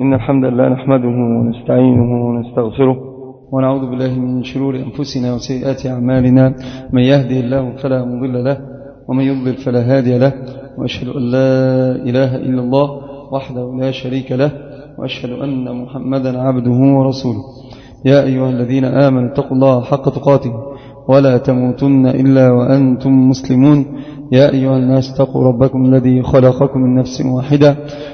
إن الحمد لله نحمده ونستعينه ونستغفره ونعوذ بالله من شرور أنفسنا وسيئات أعمالنا. من يهدي الله فلا مضل له ومن يضلل فلا هادي له. وأشهد أن لا إله إلا الله وحده لا شريك له وأشهد أن محمدا عبده ورسوله. يا أيها الذين آمنوا اتقوا الله حق تقاته ولا تموتن إلا وأنتم مسلمون. يا أيها الناس اتقوا ربكم الذي خلقكم من نفس واحدة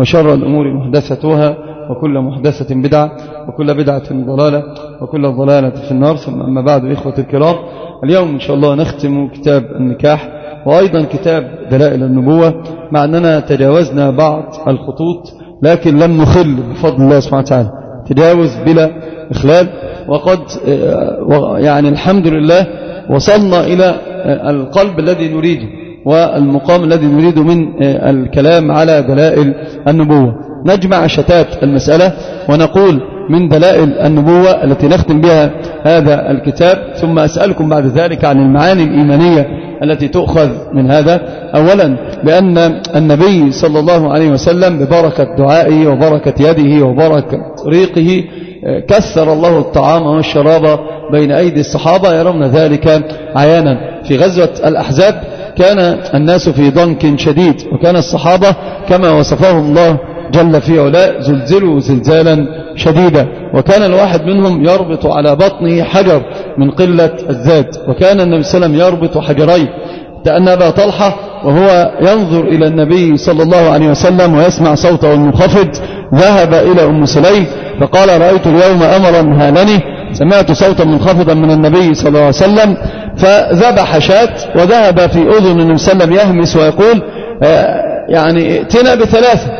وشر الأمور محدثتها وكل محدثة بدعة وكل بدعة ضلالة وكل ضلالة في النار. ثم أما بعد إخوة الكرام اليوم إن شاء الله نختم كتاب النكاح وأيضا كتاب دلائل النبوة مع أننا تجاوزنا بعض الخطوط لكن لم نخل بفضل الله سبحانه وتعالى. تجاوز بلا إخلال. وقد آه، يعني الحمد لله وصلنا إلى آه، القلب الذي نريده. والمقام الذي نريد من آه، الكلام على دلائل النبوة. نجمع شتات المسألة ونقول من دلائل النبوة التي نختم بها هذا الكتاب. ثم أسألكم بعد ذلك عن المعاني الإيمانية التي تؤخذ من هذا. أولا بأن النبي صلى الله عليه وسلم ببركة دعائه وبركة يده وبركة ريقه آه، كثر الله الطعام والشراب بين أيدي الصحابة يرون ذلك عيانا. في غزوة الأحزاب كان الناس في ضنك شديد وكان الصحابة كما وصفهم الله جل في علاء زلزلوا زلزالا شديدا. وكان الواحد منهم يربط على بطنه حجر من قلة الزاد وكان النبي صلى الله عليه وسلم يربط حجري تأنى أبا طلحة وهو ينظر إلى النبي صلى الله عليه وسلم ويسمع صوته المنخفض. ذهب إلى أم سليم فقال رأيت اليوم أمرا هالني. سمعت صوتا منخفضا من النبي صلى الله عليه وسلم. فذبح شاة وذهب في أذن النبي صلى الله عليه وسلم يهمس ويقول آه، يعني ائتنا بثلاثة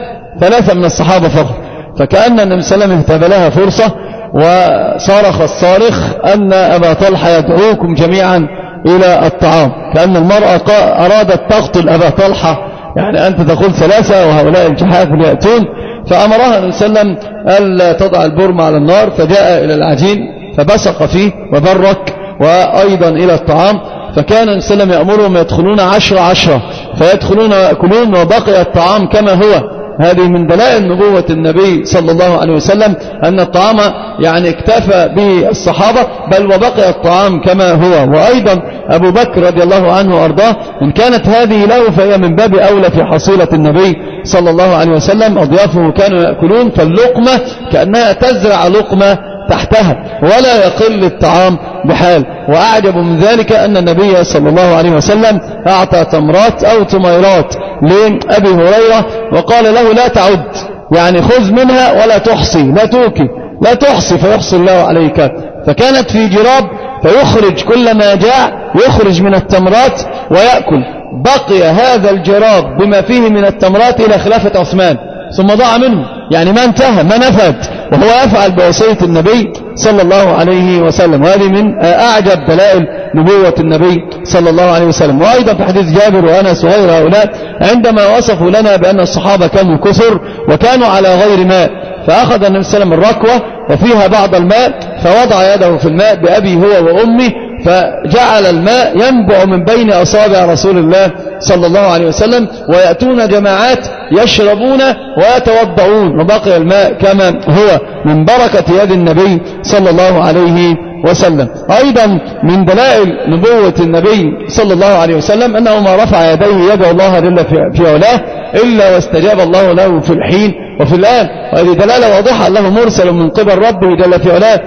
ثلاثة من الصحابة فقط. فكأن النبي صلى الله عليه وسلم اهتب لها فرصة وصرخ الصارخ أن أبا طلحة يدعوكم جميعا إلى الطعام. كأن المرأة أرادت تقتل أبا طلحة يعني أنت تقول ثلاثة وهؤلاء الجحاف يأتون. فأمرها النبي صلى الله عليه وسلم ألا تضع البرم على النار فجاء إلى العجين فبصق فيه وبرك. وأيضا إلى الطعام فكان النبي صلى الله عليه وسلم يأمرهم يدخلون عشرة عشرة فيدخلون يأكلون وبقي الطعام كما هو. هذه من دلائل نبوة النبي صلى الله عليه وسلم أن الطعام يعني اكتفى به الصحابة بل وبقي الطعام كما هو. وأيضا أبو بكر رضي الله عنه وأرضاه إن كانت هذه له فهي من باب أولى في حصيلة النبي صلى الله عليه وسلم أضيافه كانوا يأكلون فاللقمة كأنها تزرع لقمة تحتها ولا يقل الطعام بحال. وأعجب من ذلك أن النبي صلى الله عليه وسلم أعطى تمرات أو تميرات لأبي هريرة وقال له لا تعد. يعني خذ منها ولا تحصي. لا توكي لا تحصي فيحصي الله عليك. فكانت في جراب فيخرج. كلما جاء يخرج من التمرات ويأكل. بقي هذا الجراب بما فيه من التمرات إلى خلافة عثمان. ثم ضاع منه. يعني ما انتهى ما نفت. وهو يفعل بوصية النبي صلى الله عليه وسلم. وهذه من أعجب دلائل نبوة النبي صلى الله عليه وسلم. وأيضا في حديث جابر وأنا سهير هؤلاء عندما وصفوا لنا بأن الصحابة كانوا كثر وكانوا على غير ماء فأخذ النبي صلى الله عليه وسلم الركوة وفيها بعض الماء فوضع يده في الماء بأبي هو وأمي فجعل الماء ينبع من بين أصابع رسول الله صلى الله عليه وسلم ويأتون جماعات يشربون ويتوضعون وبقي الماء كما هو من بركة يد النبي صلى الله عليه وسلم. أيضا من دلائل نبوة النبي صلى الله عليه وسلم أنه ما رفع يديه يدعو الله جل في علاه إلا واستجاب الله له في الحين وفي الآن وهذه دلالة واضحة الله مرسل من قبل ربه جل في علاه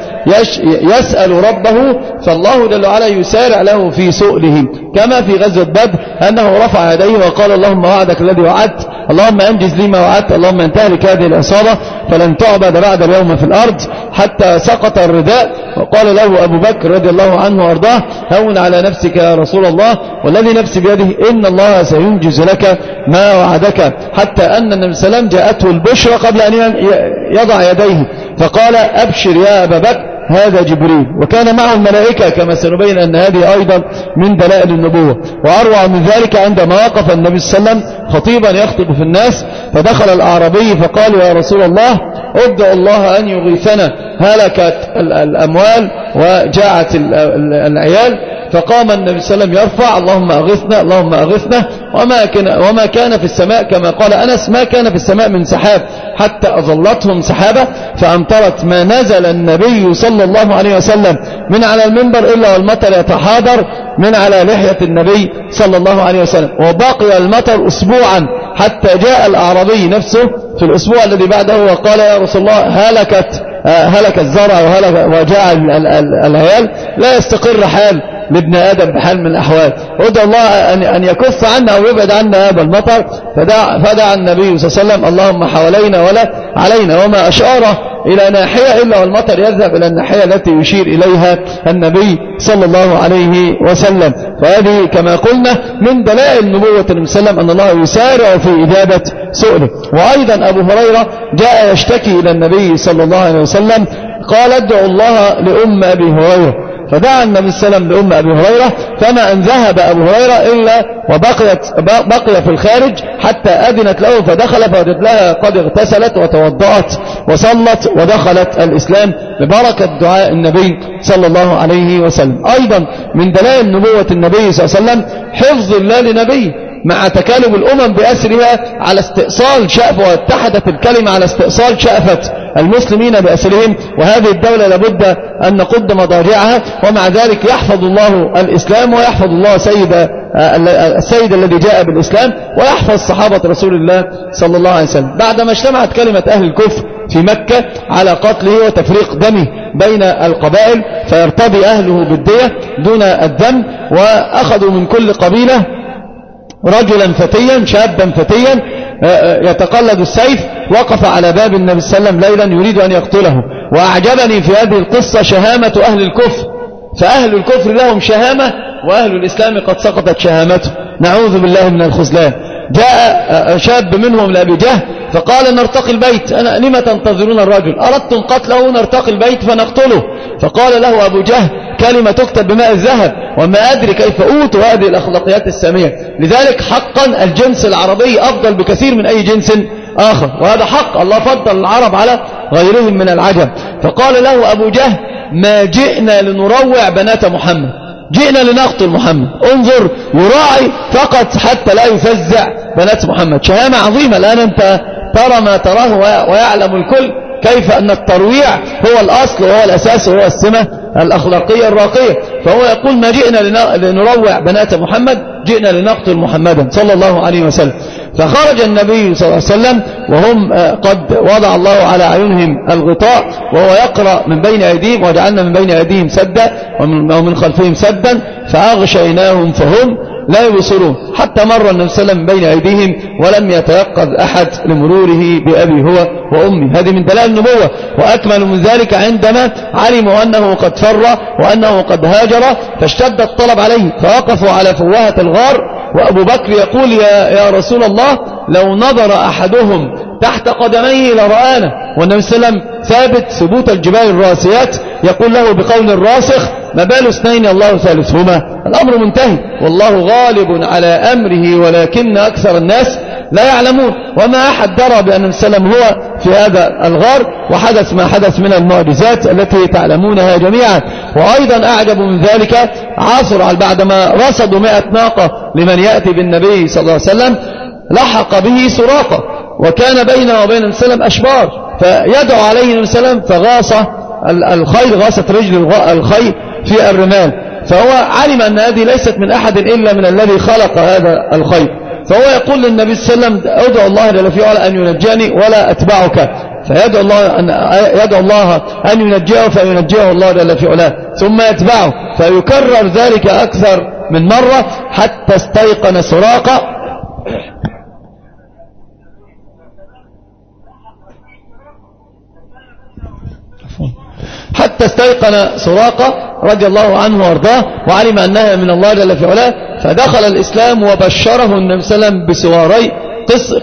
يسأل ربه فالله جل وعلا يسارع له في سؤله كما في غزوة بدر أنه رفع يديه وقال اللهم وعدك الذي وعدت اللهم أنجز لي ما وعدت اللهم انتهلك هذه العصابة فلن تعبد بعد اليوم في الأرض حتى سقط الرداء. وقال له أبو بكر رضي الله عنه وأرضاه هون على نفسك يا رسول الله والذي نفسي بيده إن الله سينجز لك ما وعدك حتى أن النبي صلى الله عليه وسلم جاءته البشر بشرى قبل أن يضع يديه. فقال أبشر يا أبا بكر هذا جبريل. وكان معه الملائكة كما سنبين أن هذه أيضا من دلائل النبوة. وأروع من ذلك عندما وقف النبي صلى الله عليه وسلم خطيبا يخطب في الناس فدخل الأعرابي فقال يا رسول الله ادع الله أن يغيثنا. هلكت الأموال وجاعت العيال. فقام النبي صلى الله عليه وسلم يرفع اللهم أغثنا اللهم أغثنا. وما كان, وما كان في السماء كما قال أنس ما كان في السماء من سحاب حتى أظلتهم سحابة فأمطرت. ما نزل النبي صلى الله عليه وسلم من على المنبر إلا والمطر يتحاضر من على لحية النبي صلى الله عليه وسلم. وبقي المطر أسبوعا حتى جاء الأعرابي نفسه في الأسبوع الذي بعده وقال يا رسول الله هلكت. هلك الزرع وهلك وجاع العيال. لا يستقر حال لابن آدم بحال من الأحوال. ودع الله أن يكف عنا أو يبعد عنا هذا المطر. فدعا فدع النبي صلى الله عليه وسلم اللهم حوالينا ولا علينا وما أشعره. إلى ناحية إلا والمطر يذهب إلى الناحية التي يشير إليها النبي صلى الله عليه وسلم. فهذه كما قلنا من دلائل نبوة المسلم أن الله يسارع في إجابة سؤله. وأيضا أبو هريرة جاء يشتكي إلى النبي صلى الله عليه وسلم قال ادعوا الله لأم أبي هريرة. فدعا النبي صلى الله عليه وسلم لأم أبي هريرة فما أن ذهب أبو هريرة إلا وبقيت بقي في الخارج حتى أذنت له فدخل فوجد لها قد اغتسلت وتوضأت وصلت ودخلت الإسلام. ببركة دعاء النبي صلى الله عليه وسلم. أيضا من دلائل نبوة النبي صلى الله عليه وسلم حفظ الله لنبيه. مع تكالب الأمم بأسرها على استئصال شأفة واتحدت الكلمة على استئصال شأفة المسلمين بأسرهم وهذه الدولة لابد أن نقد مضاجعها ومع ذلك يحفظ الله الإسلام ويحفظ الله سيد السيد الذي جاء بالإسلام ويحفظ صحابة رسول الله صلى الله عليه وسلم. بعدما اجتمعت كلمة أهل الكفر في مكة على قتله وتفريق دمه بين القبائل فيرتضي أهله بالدية دون الدم وأخذوا من كل قبيلة رجلا فتيا شابا فتيا آه، آه، يتقلد السيف وقف على باب النبي صلى الله عليه وسلم ليلا يريد أن يقتله. وأعجبني في هذه القصة شهامة أهل الكفر. فأهل الكفر لهم شهامة وأهل الإسلام قد سقطت شهامته. نعوذ بالله من الخزلان. جاء آه، شاب منهم لأبي جهل فقال نرتقي البيت. أنا لما تنتظرون الرجل؟ أردتم قتله؟ نرتقي البيت فنقتله. فقال له أبو جهل كلمة تكتب بماء الذهب وما أدري كيف أوتوا هذه الأخلاقيات السامية لذلك حقا الجنس العربي أفضل بكثير من أي جنس آخر. وهذا حق. الله فضل العرب على غيرهم من العجم. فقال له أبو جهل ما جئنا لنروع بنات محمد. جئنا لنقتل محمد. انظر وراعي فقط حتى لا يفزع بنات محمد. شهامة عظيمة. الآن أنت ترى ما تراه ويعلم الكل. كيف أن الترويع هو الأصل وهو الأساس وهو السمة الأخلاقية الراقية. فهو يقول ما جئنا لنروع بنات محمد جئنا لنقتل محمدا صلى الله عليه وسلم. فخرج النبي صلى الله عليه وسلم وهم آه، قد وضع الله على عيونهم الغطاء وهو يقرأ من بين أيديهم وجعلنا من بين أيديهم سدا ومن خلفهم سدا فأغشيناهم فهم لا يبصره حتى مر النبي صلى الله عليه وسلم بين أيديهم ولم يتيقظ أحد لمروره بأبي هو وأمي هذه من دلائل النبوة. وأكمل من ذلك عندما علموا أنه قد فر وأنه قد هاجر فاشتد الطلب عليه. فوقفوا على فوهة الغار. وأبو بكر يقول يا, يا رسول الله لو نظر أحدهم تحت قدميه لرآنا. والنبي صلى الله عليه وسلم ثابت ثبوت الجبال الراسيات. يقول له بقول الراسخ ما بال اثنين الله ثالثهما؟ الأمر منتهي. والله غالب على أمره ولكن أكثر الناس لا يعلمون. وما أحد درى بأن السلام هو في هذا الغار وحدث ما حدث من المعجزات التي تعلمونها جميعا. وأيضا أعجب من ذلك عاصر بعدما رصدوا مئة ناقة لمن يأتي بالنبي صلى الله عليه وسلم لحق به سراقة وكان بينه وبين السلام أشبار. فيدعو عليه السلام فغاصة الخيل غاصت رجل الخيل في الرمال. فهو علم أن هذه ليست من أحد إلا من الذي خلق هذا الخيط فهو يقول للنبي صلى الله عليه وسلم أدعو الله جل في علا أن ينجاني ولا أتبعك. فيدعو الله أن, يدعو الله أن ينجيه فينجيه الله جل في علاه. ثم يتبعه. فيكرر ذلك أكثر من مرة حتى استيقن سراقة. حتى استيقن سراقة رضي الله عنه وارضاه وعلم أنها من الله جل في علاه فدخل الإسلام وبشره النبي صلى الله عليه وسلم بسواري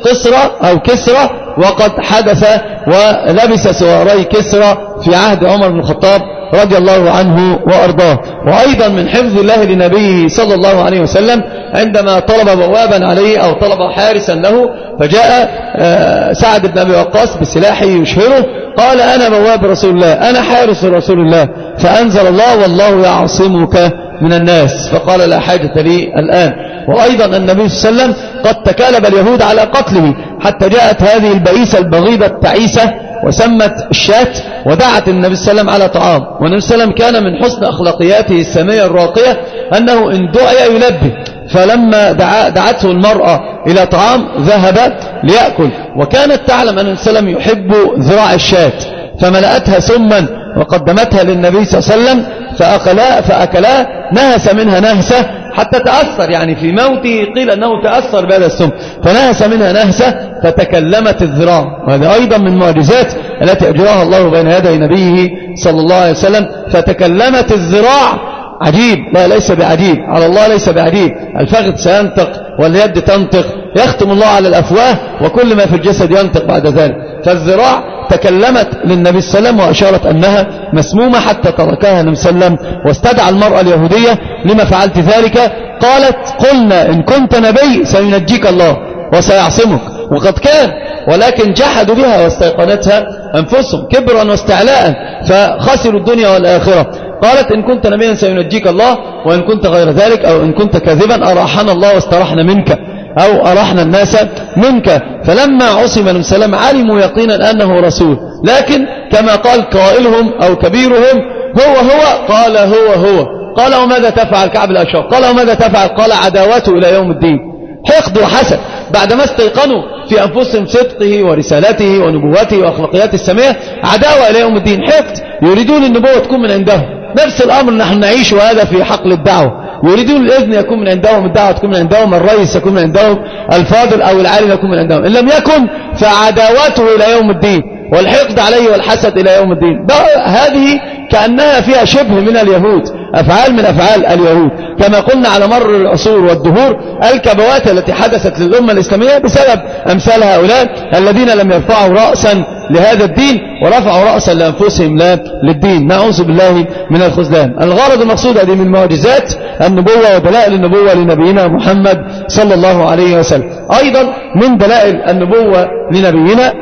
قسرة أو كسرة وقد حدث ولبس سواري كسرة في عهد عمر بن الخطاب رضي الله عنه وأرضاه وأيضا من حفظ الله لنبيه صلى الله عليه وسلم عندما طلب بوابا عليه أو طلب حارسا له فجاء آه، سعد بن أبي وقاص بسلاحه يشهره. قال أنا بواب رسول الله أنا حارس رسول الله فأنزل الله والله يعصمك من الناس. فقال لا حاجة لي الآن. وأيضا النبي صلى الله عليه وسلم قد تكالب اليهود على قتله حتى جاءت هذه البئيسة البغيضة التعيسة. وسمت الشاة ودعت النبي صلى الله عليه وسلم على طعام. والنبي صلى الله عليه وسلم كان من حسن أخلاقياته السامية الراقية أنه إن دعي يلبي فلما دع... دعته المرأة إلى طعام ذهب ليأكل. وكانت تعلم أن النبي صلى الله عليه وسلم يحب ذراع الشاة فملأتها سما وقدمتها للنبي صلى الله عليه وسلم فأكلا فأكلا نهس منها نهسة حتى تأثر. يعني في موته قيل أنه تأثر بهذا السم. فنهس منها نهسة فتكلمت الذراع وهذا أيضا من معجزات التي أجراها الله بين يدي نبيه صلى الله عليه وسلم. فتكلمت الذراع. عجيب. لا ليس بعجيب. على الله ليس بعجيب. الفخذ سينطق واليد تنطق. يختم الله على الأفواه وكل ما في الجسد ينطق بعد ذلك. فالذراع تكلمت للنبي السلام وأشارت أنها مسمومة حتى تركها النبي صلى الله عليه وسلم واستدعى المرأة اليهودية. لما فعلت ذلك؟ قالت قلنا إن كنت نبي سينجيك الله وسيعصمك. وقد كان ولكن جحدوا بها واستيقنتها أنفسهم كبرا واستعلاء فخسروا الدنيا والآخرة. قالت إن كنت نبيا سينجيك الله وإن كنت غير ذلك أو إن كنت كاذبا أرحنا الله واسترحنا منك. أو أرحنا الناس منك. فلما عصم عليه سلام علموا يقينا أنه رسول. لكن كما قال قائلهم أو كبيرهم هو هو قال هو هو. قال وماذا تفعل كعب الأشهر قال وماذا تفعل؟ قال عداوته إلى يوم الدين. حقد وحسد. بعدما استيقنوا في أنفسهم صدقه ورسالته ونبوته وأخلاقيات السماء عداوة إلى يوم الدين. حقد. يريدون النبوة تكون من عندهم. نفس الأمر نحن نعيش وهذا في حقل الدعوة. ويريدون الإذن يكون من عندهم الدعوة تكون من عندهم الرئيس يكون من عندهم الفاضل أو العالم يكون من عندهم. إن لم يكن فعداوته إلى يوم الدين والحقد عليه والحسد إلى يوم الدين. هذه كأنها فيها شبه من اليهود. أفعال من أفعال اليهود. كما قلنا على مر العصور والدهور الكبوات التي حدثت للأمة الإسلامية بسبب أمثال هؤلاء الذين لم يرفعوا رأسا لهذا الدين ورفعوا رأسا لأنفسهم لا للدين. نعوذ بالله من الخذلان الغرض المقصود هذه من معجزات النبوة ودلائل النبوة لنبينا محمد صلى الله عليه وسلم. أيضا من دلائل النبوة لنبينا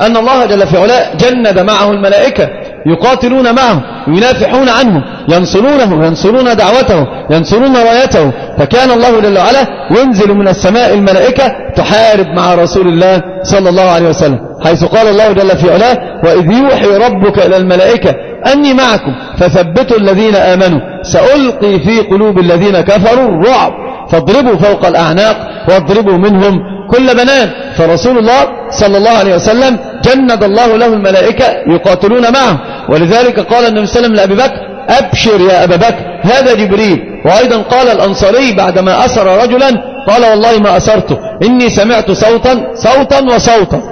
أن الله جل في علاء جند معه الملائكة يقاتلون معه ينافحون عنه ينصرونه ينصرون دعوته ينصرون رايته. فكان الله جل وعلا ينزل من السماء الملائكة تحارب مع رسول الله صلى الله عليه وسلم حيث قال الله جل في علاه وإذ يوحي ربك إلى الملائكة أني معكم فثبتوا الذين آمنوا سألقي في قلوب الذين كفروا الرعب فاضربوا فوق الأعناق واضربوا منهم كل بنان فرسول الله صلى الله عليه وسلم جند الله له الملائكة يقاتلون معه. ولذلك قال النبي صلى الله عليه وسلم لأبي بكر أبشر يا أبا بكر. هذا جبريل. وأيضا قال الأنصاري بعدما أسر رجلا قال والله ما أسرته إني سمعت صوتا صوتا وصوتا.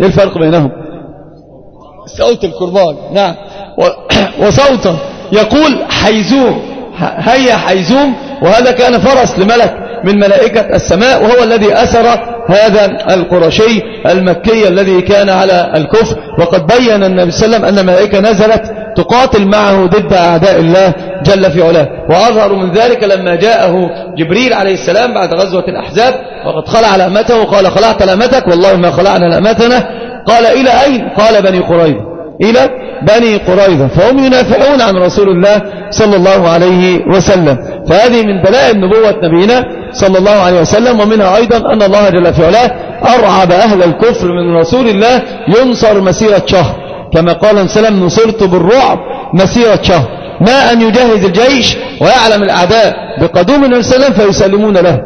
إيه الفرق بينهم؟ صوت الكربان. نعم. وصوتا. يقول حيزوم. هيا حيزوم. وهذا كان فرس لملك. من ملائكة السماء وهو الذي أسر هذا القرشي المكي الذي كان على الكفر. وقد بين النبي صلى الله عليه وسلم أن ملائكة نزلت تقاتل معه ضد أعداء الله جل في علاه. وأظهر من ذلك لما جاءه جبريل عليه السلام بعد غزوة الأحزاب. وقد خلع لأمته وقال خلعت لأمتك والله ما خلعنا لأمتنا. قال إلى أين؟ قال بني قريظة. إلى بني قريظة. فهم ينافعون عن رسول الله صلى الله عليه وسلم. فهذه من بلاء نبوة نبينا. صلى الله عليه وسلم ومنها أيضا أن الله جل في علاه أرعب أهل الكفر من رسول الله ينصر مسيرة شهر كما قال سلم نصرت بالرعب مسيرة شهر ما أن يجهز الجيش ويعلم الأعداء بقدوم الرسول فيسلمون له.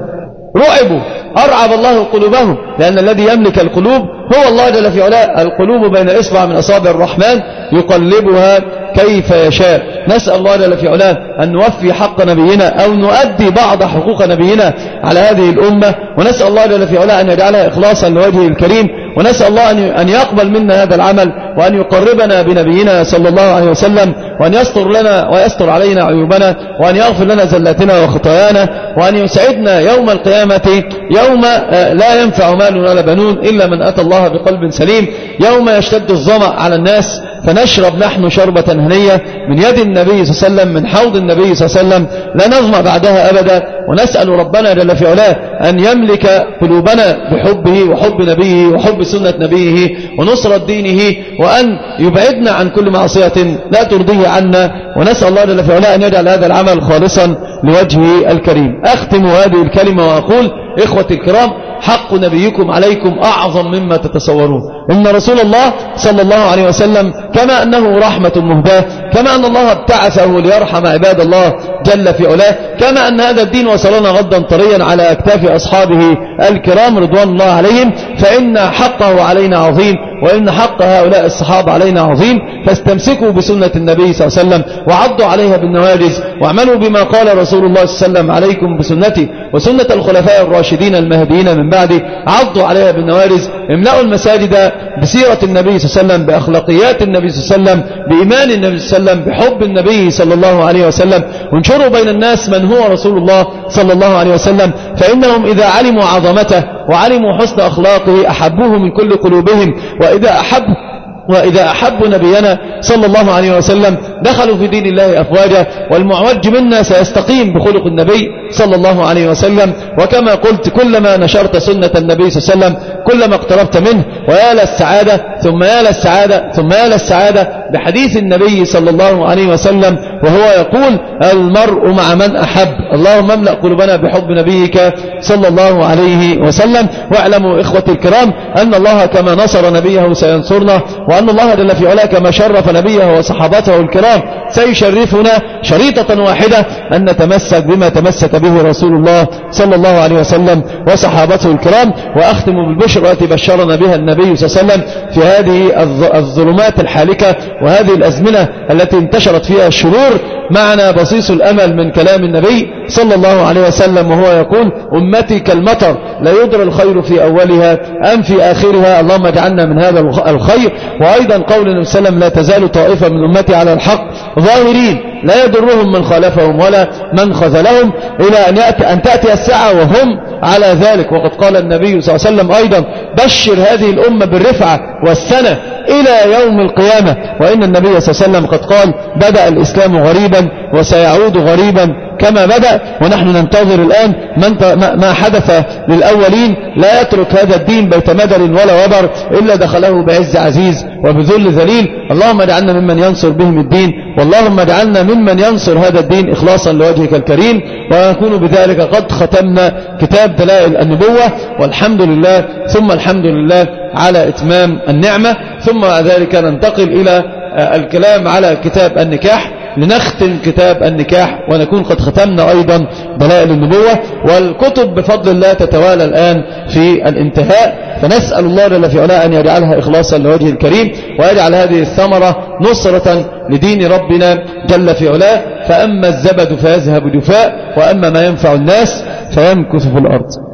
رعبوا أرعب الله قلوبهم لأن الذي يملك القلوب هو الله جل في علاه. القلوب بين إصبع من أصابع الرحمن يقلبها كيف يشاء. نسأل الله جل في علاه أن نوفي حق نبينا أو نؤدي بعض حقوق نبينا على هذه الأمة. ونسأل الله جل في علاه أن يجعلها إخلاصا لوجهه الكريم. ونسأل الله أن يقبل منا هذا العمل وأن يقربنا بنبينا صلى الله عليه وسلم وأن يستر لنا ويستر علينا عيوبنا وأن يغفر لنا زلاتنا وخطايانا وأن يسعدنا يوم القيامة يوم آه، لا ينفع مال ولا بنون إلا من أتى الله بقلب سليم يوم يشتد الظمأ على الناس فنشرب نحن شربة هنية من يد النبي صلى الله عليه وسلم من حوض النبي صلى الله عليه وسلم. لا نظمع بعدها أبدا. ونسأل ربنا جل في علاه أن يملك قلوبنا بحبه وحب نبيه وحب سنة نبيه ونصرة دينه وأن يبعدنا عن كل معصية لا ترضيه عنا. ونسأل الله جل في علاه أن يجعل هذا العمل خالصا لوجهه الكريم. أختم هذه الكلمة وأقول إخوة الكرام حق نبيكم عليكم أعظم مما تتصورون. إن رسول الله صلى الله عليه وسلم كما أنه رحمة مهداة كما أن الله ابتعثه ليرحم عباد الله جل في علاه كما أن هذا الدين وصلنا غدا طريا على أكتاف أصحابه الكرام رضوان الله عليهم فإن حقه علينا عظيم وإن حق هؤلاء الصحابة علينا عظيم فاستمسكوا بسنة النبي صلى الله عليه وسلم وعضوا عليها بالنواجز واعملوا بما قال رسول الله صلى الله عليه وسلم عليكم بسنتي وسنة الخلفاء الراشدين المهديين من بعدي عضوا عليها بالنواجز املأوا المساجد بسيرة النبي صلى الله عليه وسلم بأخلاقيات النبي صلى الله عليه وسلم بإيمان النبي صلى الله عليه وسلم وسلم بحب النبي صلى الله عليه وسلم. وانشروا بين الناس من هو رسول الله صلى الله عليه وسلم. فإنهم إذا علموا عظمته وعلموا حسن أخلاقه أحبوه من كل قلوبهم. وإذا أحبوا وإذا أحبوا نبينا صلى الله عليه وسلم دخلوا في دين الله أفواجا. والمعوج منا سيستقيم بخلق النبي صلى الله عليه وسلم. وكما قلت كلما نشرت سنة النبي صلى الله عليه وسلم كلما اقتربت منه ويا للسعادة ثم يا للسعادة ثم يا للسعادة بحديث النبي صلى الله عليه وسلم وهو يقول المرء مع من أحب. اللهم املأ قلوبنا بحب نبيك صلى الله عليه وسلم. واعلموا إخوتي الكرام أن الله كما نصر نبيه سينصرنا وأن الله جل في علاك ما شرف نبيه وصحابته الكرام. سيشرفنا شريطة واحدة أن نتمسك بما تمسك به رسول الله صلى الله عليه وسلم وصحابته الكرام. وأختم بالبشر العشر التي بشرنا بها النبي صلى الله عليه وسلم في هذه الظلمات الحالكة وهذه الأزمنة التي انتشرت فيها الشرور معنا بصيص الأمل من كلام النبي صلى الله عليه وسلم وهو يقول أمتي كالمطر لا يدرى الخير في أولها أم في آخرها. اللهم اجعلنا من هذا الخير. وأيضا قول النبي صلى الله عليه وسلم لا تزال طائفة من أمتي على الحق ظاهرين لا يضرهم من خالفهم ولا من خذلهم إلى أن, يأتي أن تأتي الساعة وهم على ذلك. وقد قال النبي صلى الله عليه وسلم أيضا وسلم بشر هذه الأمة بالرفعة والسنة إلى يوم القيامة. وإن النبي صلى الله عليه وسلم قد قال بدأ الإسلام غريبا وسيعود غريبا كما بدأ. ونحن ننتظر الآن ما حدث للأولين. لا يترك هذا الدين بيت مدر ولا وبر إلا دخله بعز عزيز. وبذل ذليل. اللهم اجعلنا ممن ينصر بهم الدين واللهم اجعلنا ممن ينصر هذا الدين إخلاصا لوجهك الكريم. ونكون بذلك قد ختمنا كتاب دلائل النبوة. والحمد لله ثم الحمد لله على إتمام النعمة. ثم ذلك ننتقل إلى آه، الكلام على كتاب النكاح. لنختم كتاب النكاح ونكون قد ختمنا أيضا دلائل النبوة والكتب بفضل الله تتوالى الآن في الانتهاء. فنسأل الله جل في علاء أن يجعلها إخلاصا لوجه الكريم ويجعل هذه الثمرة نصرة لدين ربنا جل في علاء فأما الزبد فيذهب جفاء وأما ما ينفع الناس فيمكث في الأرض.